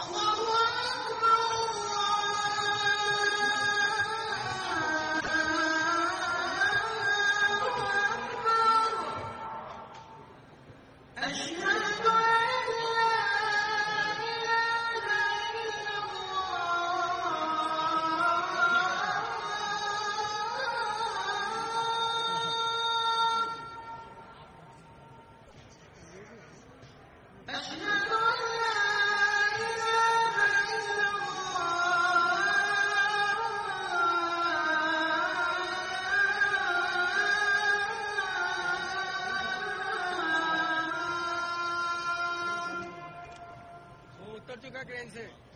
黄花花，白雪白的花。ends.